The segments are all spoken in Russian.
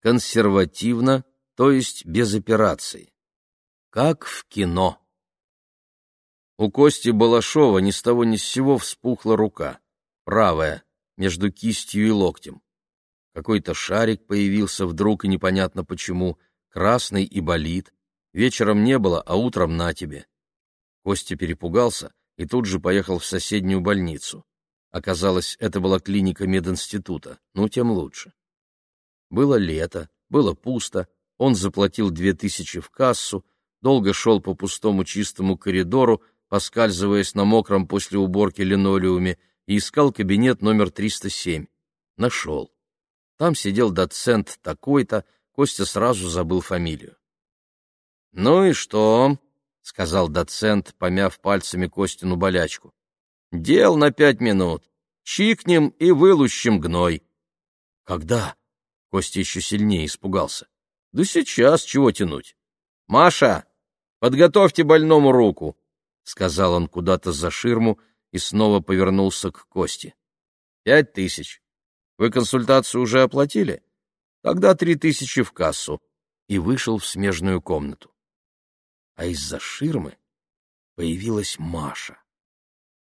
консервативно, то есть без операции. Как в кино. У Кости Балашова ни с того ни с сего вспухла рука, правая, между кистью и локтем. Какой-то шарик появился вдруг и непонятно почему, красный и болит. Вечером не было, а утром на тебе. Костя перепугался и тут же поехал в соседнюю больницу. Оказалось, это была клиника мединститута, ну, тем лучше. Было лето, было пусто, он заплатил две тысячи в кассу, долго шел по пустому чистому коридору, поскальзываясь на мокром после уборки линолеуме, и искал кабинет номер 307. Нашел. Там сидел доцент такой-то, Костя сразу забыл фамилию. — Ну и что? — сказал доцент, помяв пальцами Костину болячку. — Дел на пять минут. Чикнем и вылущим гной. — Когда? — Костя еще сильнее испугался. — Да сейчас, чего тянуть? — Маша, подготовьте больному руку, — сказал он куда-то за ширму и снова повернулся к Косте. — Пять тысяч. Вы консультацию уже оплатили? Тогда три тысячи в кассу. И вышел в смежную комнату. А из-за ширмы появилась Маша.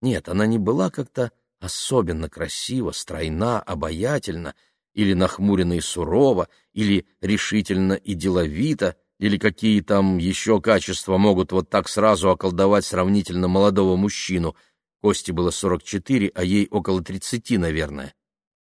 Нет, она не была как-то особенно красива, стройна, обаятельна, или нахмурена и сурова, или решительно и деловито, или какие там еще качества могут вот так сразу околдовать сравнительно молодого мужчину. Кости было сорок четыре, а ей около тридцати, наверное.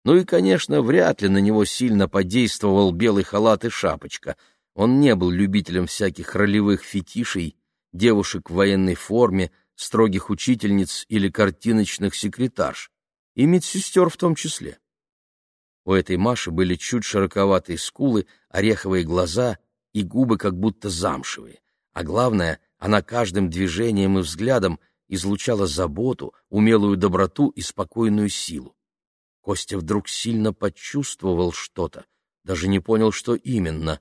Ну и, конечно, вряд ли на него сильно подействовал белый халат и шапочка. Он не был любителем всяких ролевых фетишей, девушек в военной форме, строгих учительниц или картиночных секретарш, и медсестер в том числе. У этой Маши были чуть широковатые скулы, ореховые глаза и губы как будто замшевые. А главное, она каждым движением и взглядом излучала заботу, умелую доброту и спокойную силу. Костя вдруг сильно почувствовал что-то, даже не понял, что именно.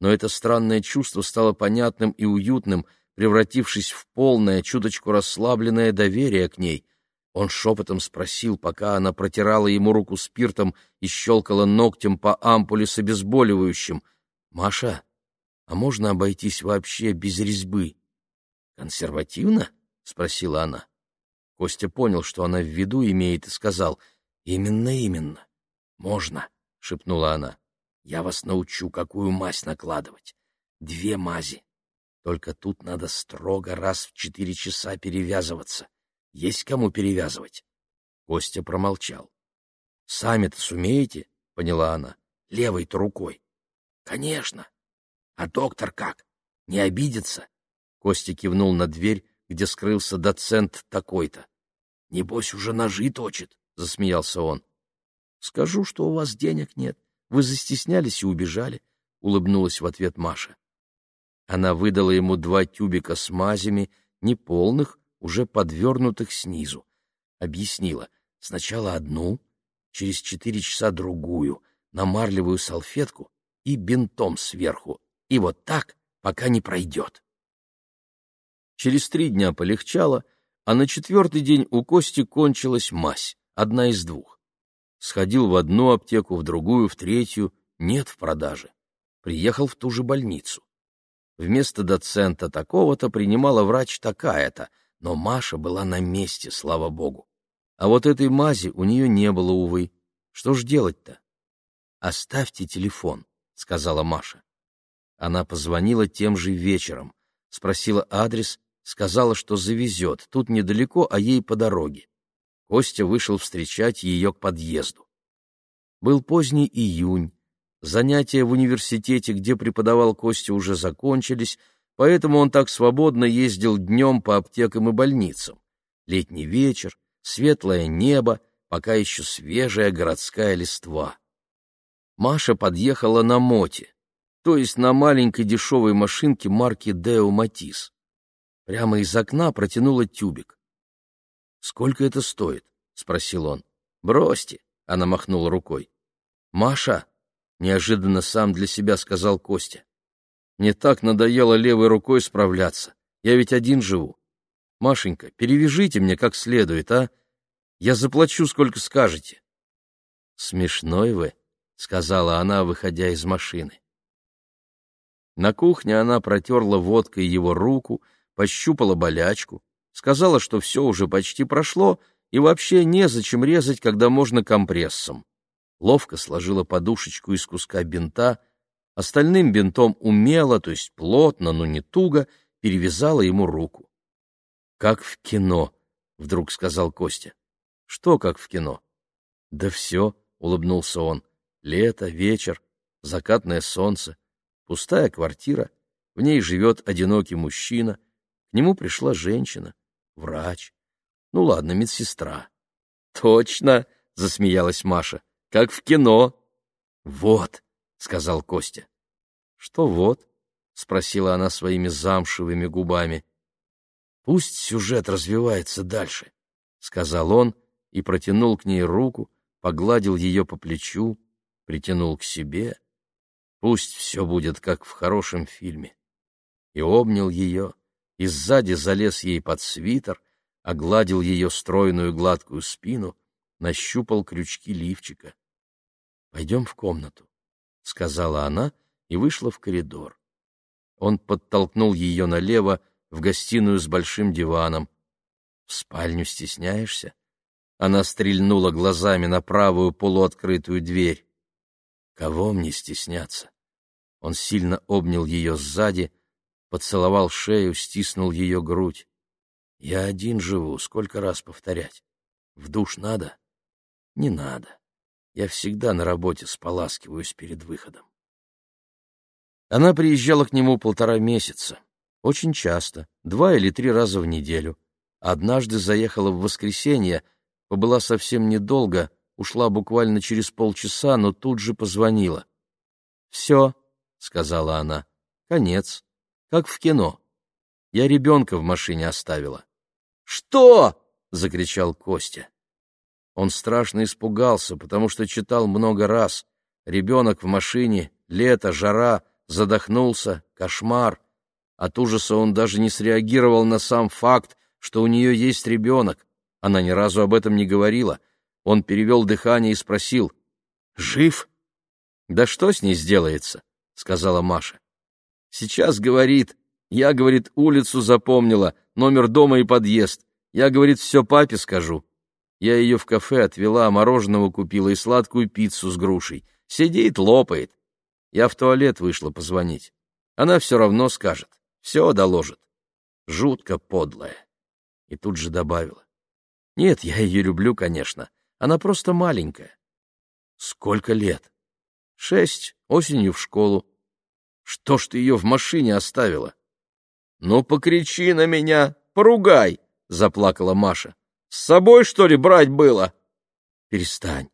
Но это странное чувство стало понятным и уютным, превратившись в полное, чуточку расслабленное доверие к ней. Он шепотом спросил, пока она протирала ему руку спиртом и щелкала ногтем по ампуле с обезболивающим. «Маша, а можно обойтись вообще без резьбы?» «Консервативно?» — спросила она. Костя понял, что она в виду имеет, и сказал — Именно, именно. Можно, шепнула она. Я вас научу, какую мазь накладывать. Две мази. Только тут надо строго раз в четыре часа перевязываться. Есть кому перевязывать? Костя промолчал. Сами-то сумеете? Поняла она. Левой-то рукой. Конечно. А доктор как? Не обидится? Костя кивнул на дверь, где скрылся доцент такой-то. Небось, уже ножи точит засмеялся он. Скажу, что у вас денег нет. Вы застеснялись и убежали, улыбнулась в ответ Маша. Она выдала ему два тюбика с мазями, неполных, уже подвернутых снизу. Объяснила: сначала одну, через четыре часа другую, на марлевую салфетку и бинтом сверху, и вот так, пока не пройдет. Через три дня полегчало, а на четвертый день у Кости кончилась мазь одна из двух. Сходил в одну аптеку, в другую, в третью, нет в продаже. Приехал в ту же больницу. Вместо доцента такого-то принимала врач такая-то, но Маша была на месте, слава богу. А вот этой мази у нее не было, увы. Что ж делать-то? «Оставьте телефон», — сказала Маша. Она позвонила тем же вечером, спросила адрес, сказала, что завезет, тут недалеко, а ей по дороге. Костя вышел встречать ее к подъезду. Был поздний июнь. Занятия в университете, где преподавал Костя, уже закончились, поэтому он так свободно ездил днем по аптекам и больницам. Летний вечер, светлое небо, пока еще свежая городская листва. Маша подъехала на моте, то есть на маленькой дешевой машинке марки Део Матис. Прямо из окна протянула тюбик. «Сколько это стоит?» — спросил он. «Бросьте», — она махнула рукой. «Маша», — неожиданно сам для себя сказал Костя. «Мне так надоело левой рукой справляться. Я ведь один живу. Машенька, перевяжите мне как следует, а? Я заплачу, сколько скажете». «Смешной вы», — сказала она, выходя из машины. На кухне она протерла водкой его руку, пощупала болячку, сказала, что все уже почти прошло, и вообще незачем резать, когда можно компрессом. Ловко сложила подушечку из куска бинта, остальным бинтом умело, то есть плотно, но не туго, перевязала ему руку. «Как в кино», — вдруг сказал Костя. «Что как в кино?» «Да все», — улыбнулся он. «Лето, вечер, закатное солнце, пустая квартира, в ней живет одинокий мужчина, к нему пришла женщина, врач. Ну ладно, медсестра». «Точно», — засмеялась Маша, — «как в кино». «Вот», — сказал Костя. «Что вот?» — спросила она своими замшевыми губами. «Пусть сюжет развивается дальше», — сказал он и протянул к ней руку, погладил ее по плечу, притянул к себе. «Пусть все будет, как в хорошем фильме». И обнял ее, и сзади залез ей под свитер, огладил ее стройную гладкую спину, нащупал крючки лифчика. «Пойдем в комнату», — сказала она и вышла в коридор. Он подтолкнул ее налево, в гостиную с большим диваном. «В спальню стесняешься?» Она стрельнула глазами на правую полуоткрытую дверь. «Кого мне стесняться?» Он сильно обнял ее сзади, поцеловал шею, стиснул ее грудь. «Я один живу, сколько раз повторять? В душ надо?» «Не надо. Я всегда на работе споласкиваюсь перед выходом». Она приезжала к нему полтора месяца. Очень часто, два или три раза в неделю. Однажды заехала в воскресенье, побыла совсем недолго, ушла буквально через полчаса, но тут же позвонила. «Все», — сказала она, — «конец, как в кино. Я ребенка в машине оставила». «Что?» — закричал Костя. Он страшно испугался, потому что читал много раз. Ребенок в машине, лето, жара, задохнулся, кошмар. От ужаса он даже не среагировал на сам факт, что у нее есть ребенок. Она ни разу об этом не говорила. Он перевел дыхание и спросил. «Жив?» «Да что с ней сделается?» — сказала Маша. «Сейчас, — говорит, — я, — говорит, — улицу запомнила, номер дома и подъезд. Я, — говорит, — все папе скажу. Я ее в кафе отвела, мороженого купила и сладкую пиццу с грушей. Сидит, лопает. Я в туалет вышла позвонить. Она все равно скажет, все доложит. Жутко подлая. И тут же добавила. Нет, я ее люблю, конечно. Она просто маленькая. Сколько лет? Шесть, осенью в школу. Что ж ты ее в машине оставила? Ну, покричи на меня, поругай, заплакала Маша. С собой, что ли, брать было? Перестань.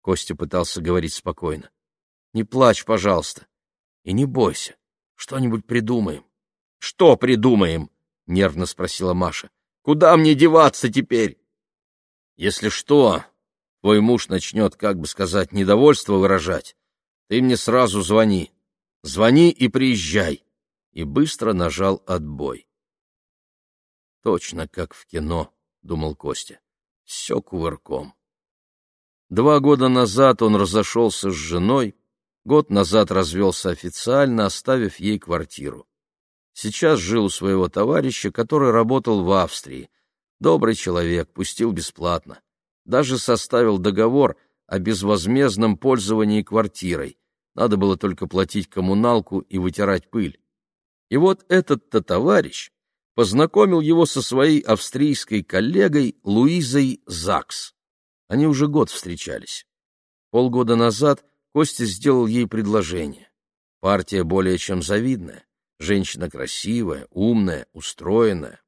Костя пытался говорить спокойно. Не плачь, пожалуйста. И не бойся. Что-нибудь придумаем. — Что придумаем? — нервно спросила Маша. — Куда мне деваться теперь? — Если что, твой муж начнет, как бы сказать, недовольство выражать, ты мне сразу звони. Звони и приезжай. И быстро нажал отбой. Точно как в кино, — думал Костя. Все кувырком. Два года назад он разошелся с женой, Год назад развелся официально, оставив ей квартиру. Сейчас жил у своего товарища, который работал в Австрии. Добрый человек, пустил бесплатно. Даже составил договор о безвозмездном пользовании квартирой. Надо было только платить коммуналку и вытирать пыль. И вот этот-то товарищ познакомил его со своей австрийской коллегой Луизой Закс. Они уже год встречались. Полгода назад Костя сделал ей предложение. Партия более чем завидная. Женщина красивая, умная, устроенная.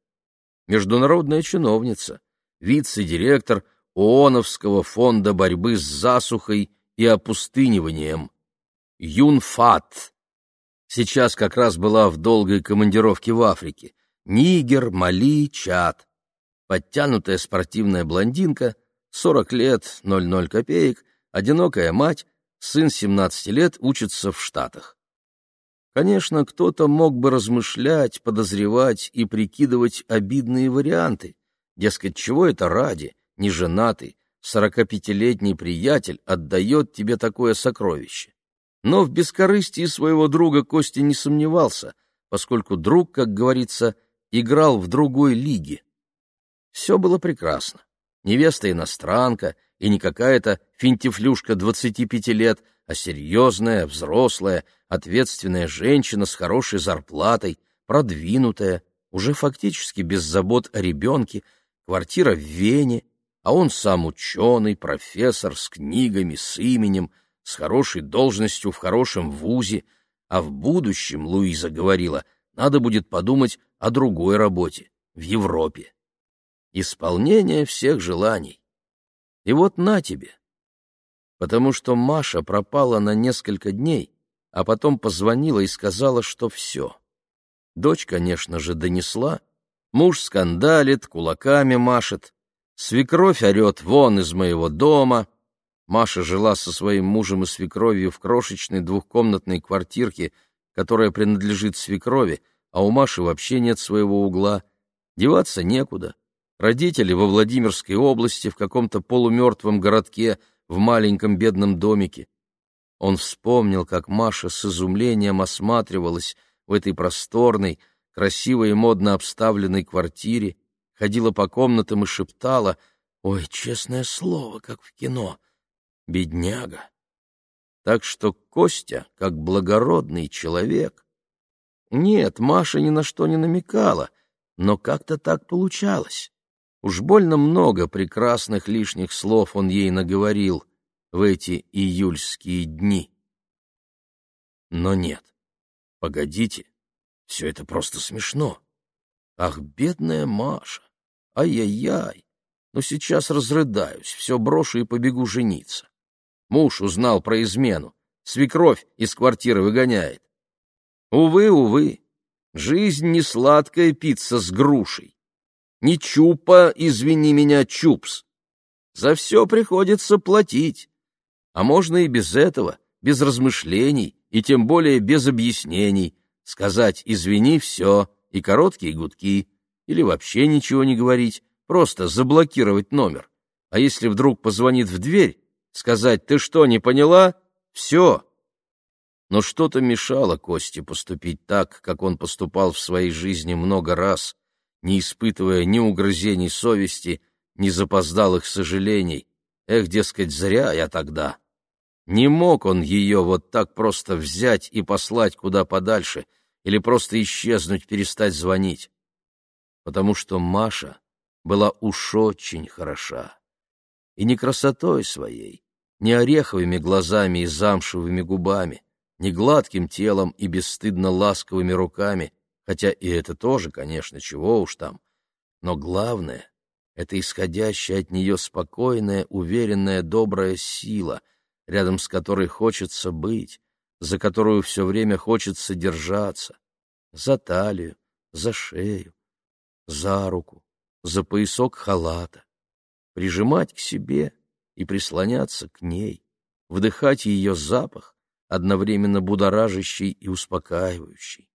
Международная чиновница, вице-директор ООНовского фонда борьбы с засухой и опустыниванием. Юнфат. Сейчас как раз была в долгой командировке в Африке. Нигер, Мали, Чад. Подтянутая спортивная блондинка, 40 лет, 00 копеек, одинокая мать, сын 17 лет учится в Штатах. Конечно, кто-то мог бы размышлять, подозревать и прикидывать обидные варианты. Дескать, чего это ради, не женатый, сорокапятилетний приятель отдает тебе такое сокровище. Но в бескорыстии своего друга Костя не сомневался, поскольку друг, как говорится, играл в другой лиге. Все было прекрасно. Невеста иностранка, и не какая-то финтифлюшка двадцати пяти лет, а серьезная, взрослая, ответственная женщина с хорошей зарплатой, продвинутая, уже фактически без забот о ребенке, квартира в Вене, а он сам ученый, профессор с книгами, с именем, с хорошей должностью в хорошем вузе, а в будущем, Луиза говорила, надо будет подумать о другой работе, в Европе. Исполнение всех желаний. И вот на тебе. Потому что Маша пропала на несколько дней, а потом позвонила и сказала, что все. Дочь, конечно же, донесла. Муж скандалит, кулаками машет. Свекровь орет вон из моего дома. Маша жила со своим мужем и свекровью в крошечной двухкомнатной квартирке, которая принадлежит свекрови, а у Маши вообще нет своего угла. Деваться некуда. Родители во Владимирской области, в каком-то полумертвом городке, в маленьком бедном домике. Он вспомнил, как Маша с изумлением осматривалась в этой просторной, красивой и модно обставленной квартире, ходила по комнатам и шептала «Ой, честное слово, как в кино!» Бедняга! Так что Костя, как благородный человек... Нет, Маша ни на что не намекала, но как-то так получалось. Уж больно много прекрасных лишних слов он ей наговорил в эти июльские дни. Но нет, погодите, все это просто смешно. Ах, бедная Маша! Ай-яй-яй! Ну сейчас разрыдаюсь, все брошу и побегу жениться. Муж узнал про измену, свекровь из квартиры выгоняет. Увы, увы, жизнь не сладкая пицца с грушей. Не чупа, извини меня, чупс. За все приходится платить. А можно и без этого, без размышлений, и тем более без объяснений, сказать «извини, все» и короткие гудки, или вообще ничего не говорить, просто заблокировать номер. А если вдруг позвонит в дверь, сказать «ты что, не поняла?» Все. Но что-то мешало Косте поступить так, как он поступал в своей жизни много раз, не испытывая ни угрызений совести, ни запоздалых сожалений. Эх, дескать, зря я тогда. Не мог он ее вот так просто взять и послать куда подальше или просто исчезнуть, перестать звонить. Потому что Маша была уж очень хороша. И не красотой своей, не ореховыми глазами и замшевыми губами, не гладким телом и бесстыдно ласковыми руками, хотя и это тоже, конечно, чего уж там. Но главное — это исходящая от нее спокойная, уверенная, добрая сила, рядом с которой хочется быть, за которую все время хочется держаться, за талию, за шею, за руку, за поясок халата, прижимать к себе — и прислоняться к ней, вдыхать ее запах, одновременно будоражащий и успокаивающий.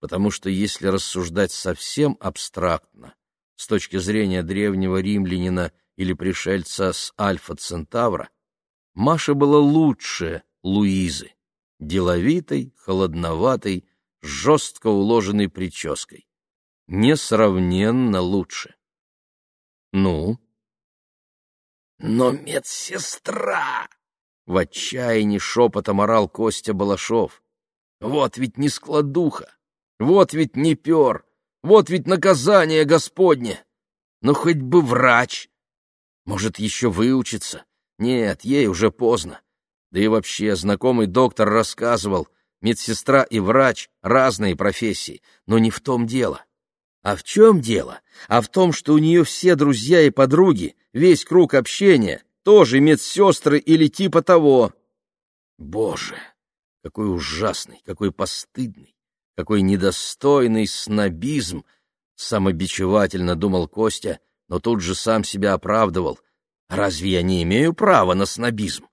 Потому что если рассуждать совсем абстрактно, с точки зрения древнего римлянина или пришельца с Альфа-Центавра, Маша была лучше Луизы, деловитой, холодноватой, жестко уложенной прической. Несравненно лучше. Ну, но медсестра! В отчаянии шепотом орал Костя Балашов. Вот ведь не складуха, вот ведь не пер, вот ведь наказание Господне. Ну, хоть бы врач. Может, еще выучиться? Нет, ей уже поздно. Да и вообще, знакомый доктор рассказывал, медсестра и врач — разные профессии, но не в том дело. А в чем дело? А в том, что у нее все друзья и подруги, весь круг общения, тоже медсестры или типа того. Боже, какой ужасный, какой постыдный, какой недостойный снобизм, самобичевательно думал Костя, но тут же сам себя оправдывал. Разве я не имею права на снобизм?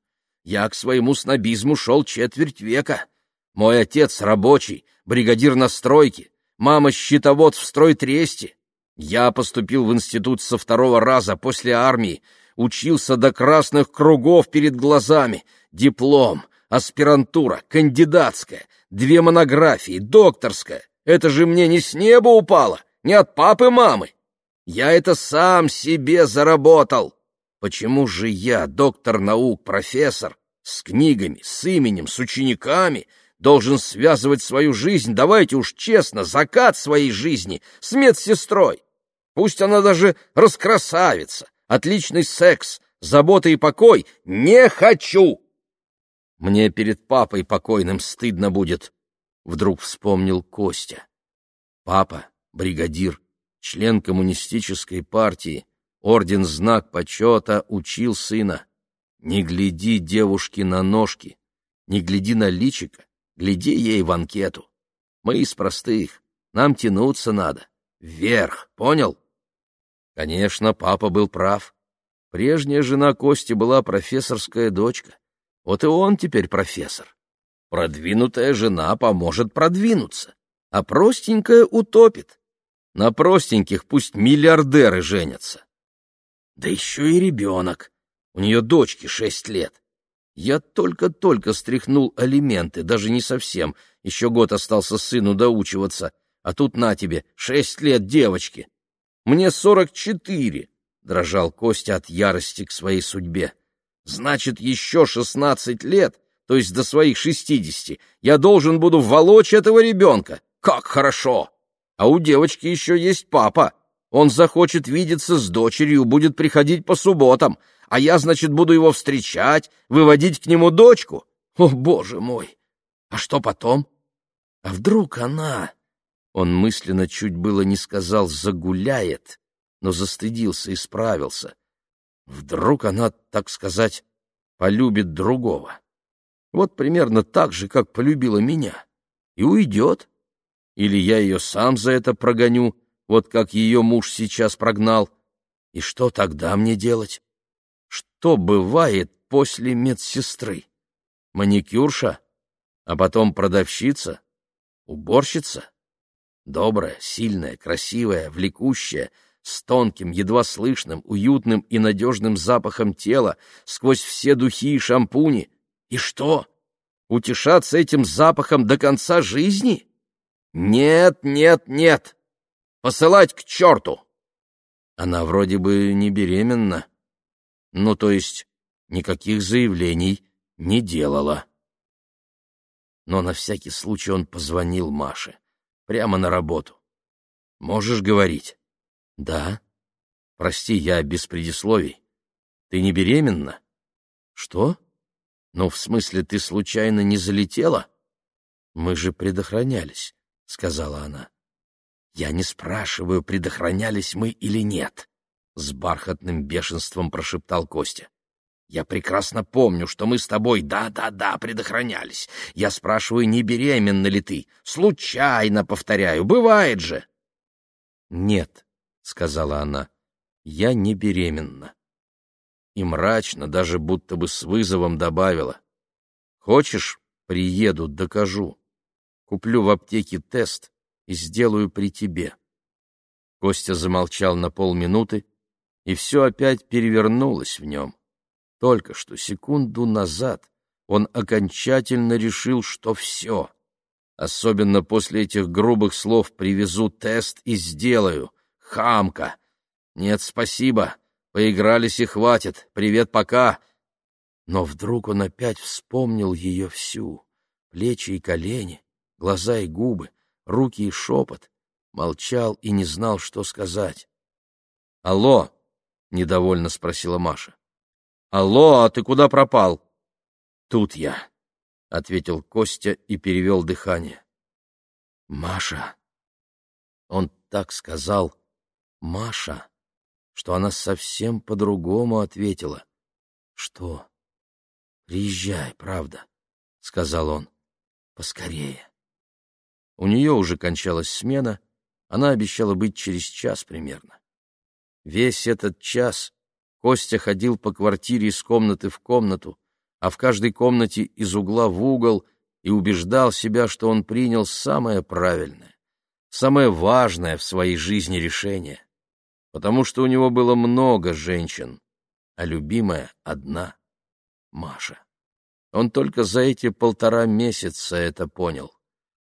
Я к своему снобизму шел четверть века. Мой отец рабочий, бригадир на стройке, Мама счетовод в стройтресте. Я поступил в институт со второго раза после армии. учился до красных кругов перед глазами, диплом, аспирантура, кандидатская, две монографии, докторская. Это же мне не с неба упало, не от папы-мамы. Я это сам себе заработал. Почему же я, доктор наук, профессор, с книгами, с именем, с учениками, должен связывать свою жизнь, давайте уж честно, закат своей жизни с медсестрой? Пусть она даже раскрасавица, отличный секс, забота и покой. Не хочу! Мне перед папой покойным стыдно будет, — вдруг вспомнил Костя. Папа, бригадир, член коммунистической партии, орден знак почета учил сына. Не гляди девушке на ножки, не гляди на личико, гляди ей в анкету. Мы из простых, нам тянуться надо. Вверх, понял? Конечно, папа был прав. Прежняя жена Кости была профессорская дочка. Вот и он теперь профессор. Продвинутая жена поможет продвинуться, а простенькая утопит. На простеньких пусть миллиардеры женятся. Да еще и ребенок. У нее дочке шесть лет. Я только-только стряхнул алименты, даже не совсем. Еще год остался сыну доучиваться. А тут на тебе, шесть лет девочки. Мне сорок четыре, — дрожал Костя от ярости к своей судьбе. Значит, еще шестнадцать лет, то есть до своих шестидесяти, я должен буду волочь этого ребенка. Как хорошо! А у девочки еще есть папа. Он захочет видеться с дочерью, будет приходить по субботам, а я, значит, буду его встречать, выводить к нему дочку. О, боже мой! А что потом? А вдруг она... Он мысленно чуть было не сказал «загуляет», но застыдился и справился. Вдруг она, так сказать, полюбит другого. Вот примерно так же, как полюбила меня. И уйдет. Или я ее сам за это прогоню, вот как ее муж сейчас прогнал. И что тогда мне делать? Что бывает после медсестры? Маникюрша? А потом продавщица? Уборщица? Добрая, сильная, красивая, влекущая, с тонким, едва слышным, уютным и надежным запахом тела сквозь все духи и шампуни. И что? Утешаться этим запахом до конца жизни? Нет, нет, нет. Посылать к черту. Она вроде бы не беременна. Ну, то есть никаких заявлений не делала. Но на всякий случай он позвонил Маше. Прямо на работу. Можешь говорить? Да. Прости, я без предисловий. Ты не беременна? Что? Ну, в смысле, ты случайно не залетела? Мы же предохранялись. — сказала она. «Я не спрашиваю, предохранялись мы или нет», — с бархатным бешенством прошептал Костя. «Я прекрасно помню, что мы с тобой, да-да-да, предохранялись. Я спрашиваю, не беременна ли ты? Случайно, повторяю, бывает же!» «Нет», — сказала она, — «я не беременна». И мрачно, даже будто бы с вызовом добавила. «Хочешь, приеду, докажу». Куплю в аптеке тест и сделаю при тебе. Костя замолчал на полминуты, и все опять перевернулось в нем. Только что, секунду назад, он окончательно решил, что все. Особенно после этих грубых слов «привезу тест и сделаю». Хамка! Нет, спасибо, поигрались и хватит, привет, пока. Но вдруг он опять вспомнил ее всю, плечи и колени, глаза и губы, руки и шепот, молчал и не знал, что сказать. «Алло!» — недовольно спросила Маша. «Алло, а ты куда пропал?» «Тут я», — ответил Костя и перевел дыхание. «Маша!» Он так сказал «Маша», что она совсем по-другому ответила. «Что?» «Приезжай, правда», — сказал он. «Поскорее». У нее уже кончалась смена, она обещала быть через час примерно. Весь этот час Костя ходил по квартире из комнаты в комнату, а в каждой комнате из угла в угол и убеждал себя, что он принял самое правильное, самое важное в своей жизни решение, потому что у него было много женщин, а любимая одна — Маша. Он только за эти полтора месяца это понял.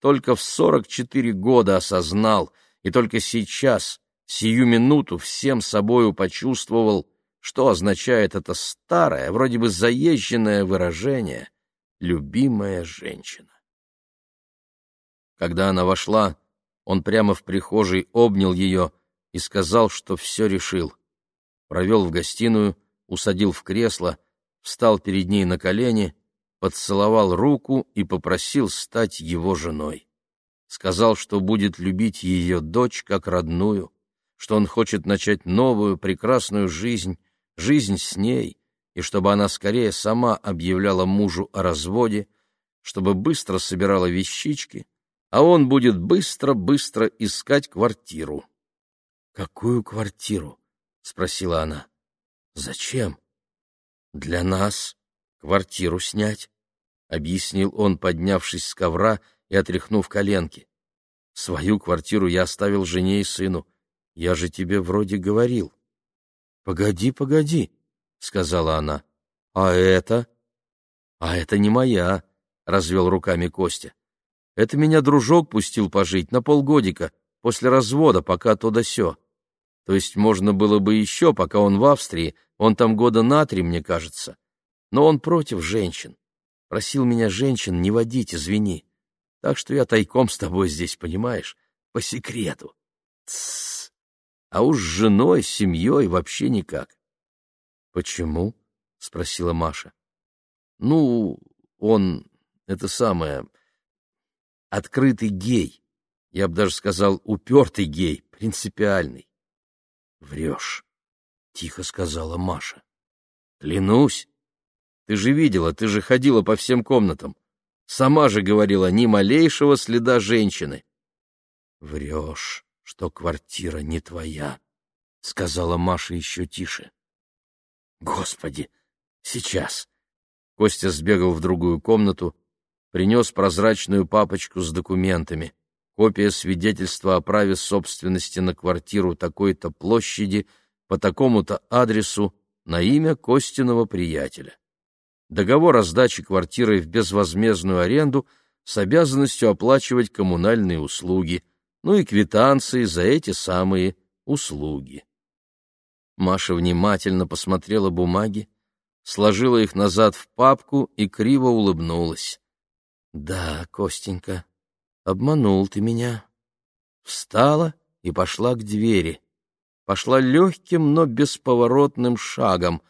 Только в сорок четыре года осознал, и только сейчас, сию минуту, всем собою почувствовал, что означает это старое, вроде бы заезженное выражение «любимая женщина». Когда она вошла, он прямо в прихожей обнял ее и сказал, что все решил. Провел в гостиную, усадил в кресло, встал перед ней на колени, поцеловал руку и попросил стать его женой. Сказал, что будет любить ее дочь как родную, что он хочет начать новую прекрасную жизнь, жизнь с ней, и чтобы она скорее сама объявляла мужу о разводе, чтобы быстро собирала вещички, а он будет быстро-быстро искать квартиру. — Какую квартиру? — спросила она. — Зачем? — Для нас квартиру снять, — объяснил он, поднявшись с ковра и отряхнув коленки. — Свою квартиру я оставил жене и сыну. Я же тебе вроде говорил. — Погоди, погоди, — сказала она. — А это? — А это не моя, — развел руками Костя. Это меня дружок пустил пожить на полгодика, после развода, пока то да сё. То есть можно было бы еще, пока он в Австрии, он там года на три, мне кажется. Но он против женщин. Просил меня женщин не водить, извини. Так что я тайком с тобой здесь, понимаешь, по секрету. Тссс. А уж с женой, с семьей вообще никак. — Почему? — спросила Маша. — Ну, он, это самое, открытый гей. Я бы даже сказал, упертый гей, принципиальный. — Врешь, — тихо сказала Маша. — Клянусь. Ты же видела, ты же ходила по всем комнатам. Сама же говорила, ни малейшего следа женщины. — Врешь, что квартира не твоя, — сказала Маша еще тише. — Господи, сейчас. Костя сбегал в другую комнату, принес прозрачную папочку с документами, копия свидетельства о праве собственности на квартиру такой-то площади по такому-то адресу на имя Костиного приятеля. Договор о сдаче квартиры в безвозмездную аренду с обязанностью оплачивать коммунальные услуги, ну и квитанции за эти самые услуги. Маша внимательно посмотрела бумаги, сложила их назад в папку и криво улыбнулась. Да, Костенька, обманул ты меня. Встала и пошла к двери. Пошла легким, но бесповоротным шагом,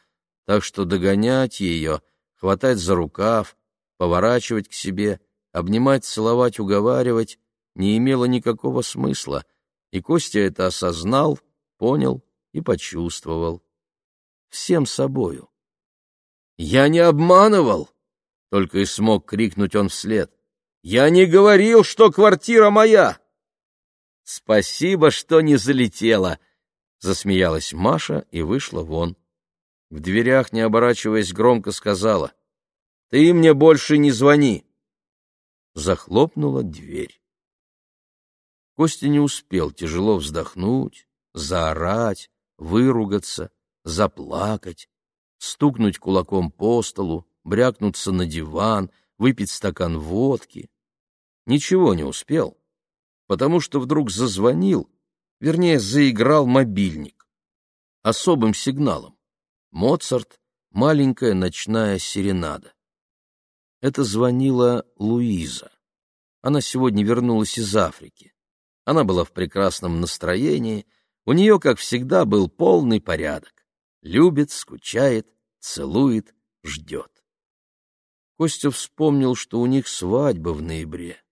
так что догонять ее, хватать за рукав, поворачивать к себе, обнимать, целовать, уговаривать не имело никакого смысла, и Костя это осознал, понял и почувствовал. Всем собою. «Я не обманывал!» Только и смог крикнуть он вслед. «Я не говорил, что квартира моя!» «Спасибо, что не залетела!» — засмеялась Маша и вышла вон. В дверях, не оборачиваясь, громко сказала. «Ты мне больше не звони!» Захлопнула дверь. Костя не успел тяжело вздохнуть, заорать, выругаться, заплакать, стукнуть кулаком по столу, брякнуться на диван, выпить стакан водки. Ничего не успел, потому что вдруг зазвонил, вернее, заиграл мобильник. Особым сигналом. Моцарт — маленькая ночная серенада. Это звонила Луиза. Она сегодня вернулась из Африки. Она была в прекрасном настроении, у нее, как всегда, был полный порядок. Любит, скучает, целует, ждет. Костя вспомнил, что у них свадьба в ноябре.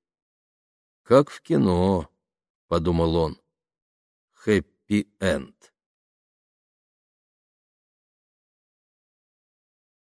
«Как в кино», — подумал он. «Хэппи-энд».